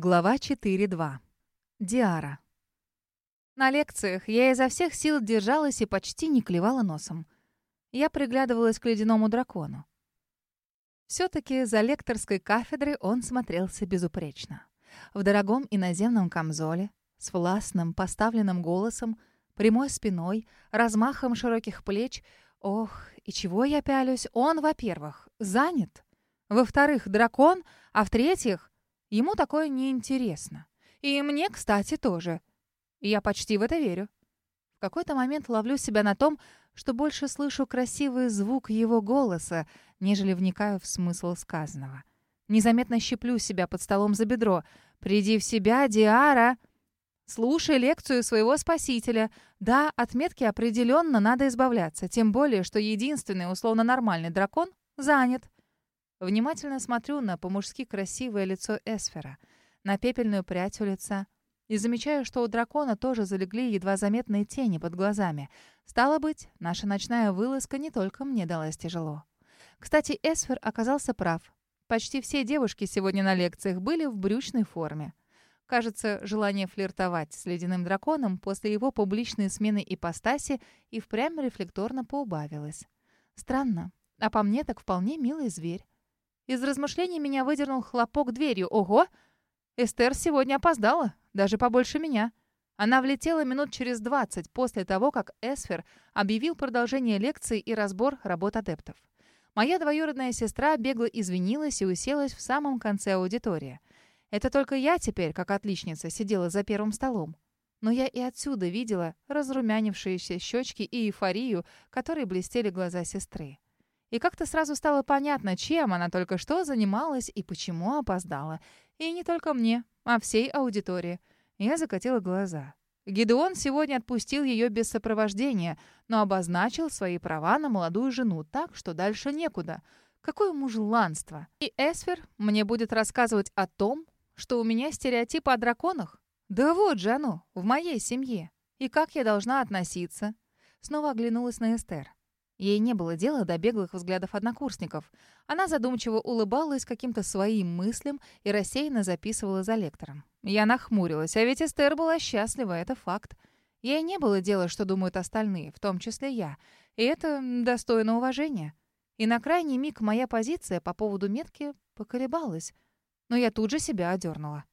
Глава 4.2. Диара. На лекциях я изо всех сил держалась и почти не клевала носом. Я приглядывалась к ледяному дракону. Все-таки за лекторской кафедрой он смотрелся безупречно. В дорогом иноземном камзоле, с властным поставленным голосом, прямой спиной, размахом широких плеч. Ох, и чего я пялюсь? Он, во-первых, занят. Во-вторых, дракон, а в-третьих, ему такое неинтересно. И мне, кстати, тоже. Я почти в это верю. В какой-то момент ловлю себя на том, что больше слышу красивый звук его голоса, нежели вникаю в смысл сказанного. Незаметно щиплю себя под столом за бедро. «Приди в себя, Диара!» Слушай лекцию своего спасителя. Да, от метки определенно надо избавляться, тем более, что единственный условно нормальный дракон занят. Внимательно смотрю на по-мужски красивое лицо Эсфера, на пепельную прядь у лица, и замечаю, что у дракона тоже залегли едва заметные тени под глазами. Стало быть, наша ночная вылазка не только мне далась тяжело. Кстати, Эсфер оказался прав. Почти все девушки сегодня на лекциях были в брючной форме. Кажется, желание флиртовать с ледяным драконом после его публичной смены ипостаси и впрямь рефлекторно поубавилось. Странно, а по мне так вполне милый зверь. Из размышлений меня выдернул хлопок дверью. Ого! Эстер сегодня опоздала, даже побольше меня. Она влетела минут через двадцать после того, как Эсфер объявил продолжение лекции и разбор работ адептов. Моя двоюродная сестра бегло извинилась и уселась в самом конце аудитории. Это только я теперь, как отличница, сидела за первым столом. Но я и отсюда видела разрумянившиеся щечки и эйфорию, которой блестели глаза сестры. И как-то сразу стало понятно, чем она только что занималась и почему опоздала. И не только мне, а всей аудитории. Я закатила глаза. Гидеон сегодня отпустил ее без сопровождения, но обозначил свои права на молодую жену так, что дальше некуда. Какое мужланство! И Эсфер мне будет рассказывать о том, что у меня стереотипы о драконах? Да вот же оно, в моей семье. И как я должна относиться? Снова оглянулась на Эстер. Ей не было дела до беглых взглядов однокурсников. Она задумчиво улыбалась каким-то своим мыслям и рассеянно записывала за лектором. Я нахмурилась, а ведь Эстер была счастлива, это факт. Ей не было дела, что думают остальные, в том числе я. И это достойно уважения. И на крайний миг моя позиция по поводу метки поколебалась. Но я тут же себя одернула.